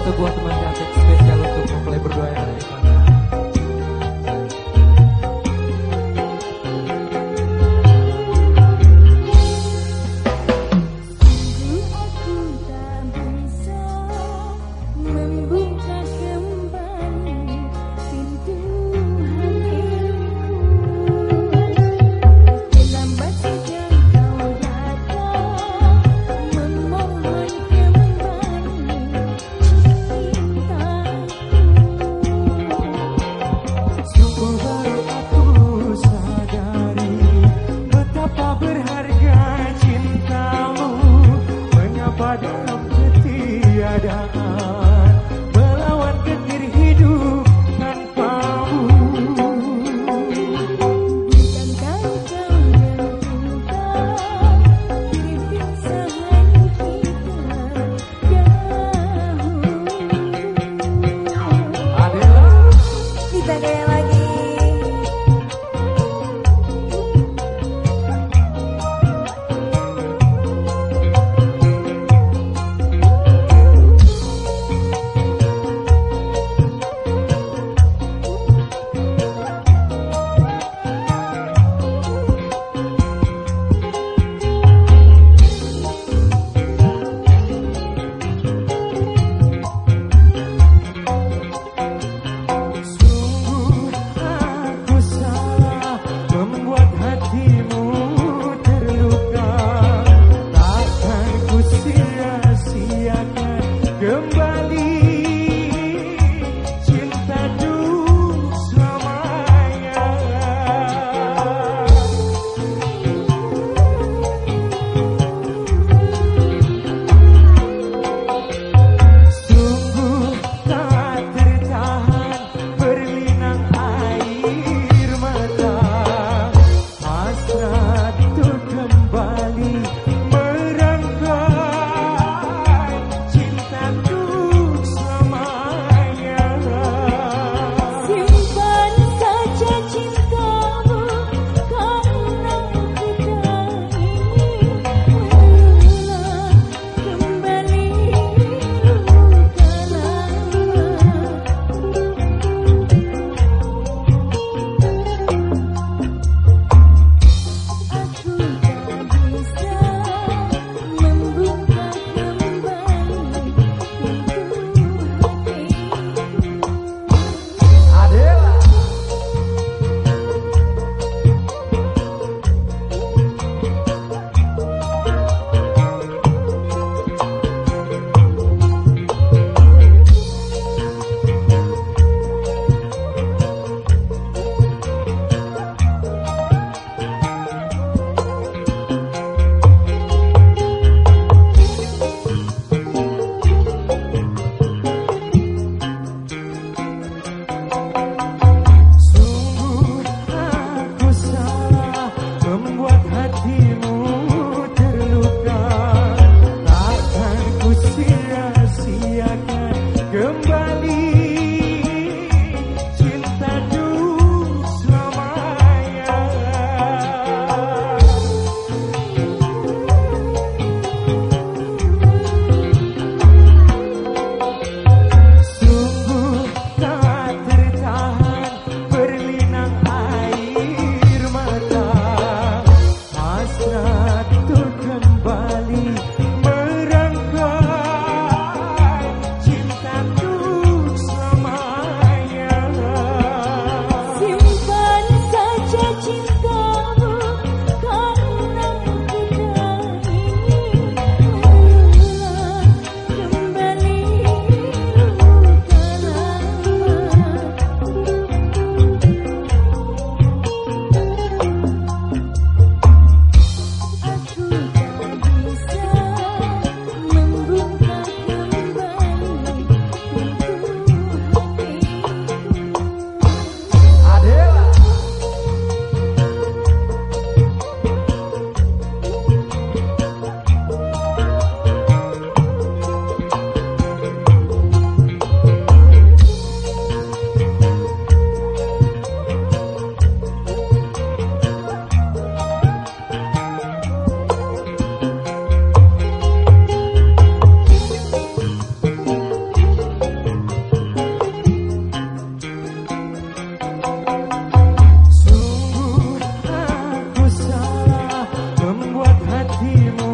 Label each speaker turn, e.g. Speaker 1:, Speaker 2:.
Speaker 1: só eu gosto mais Good hatimu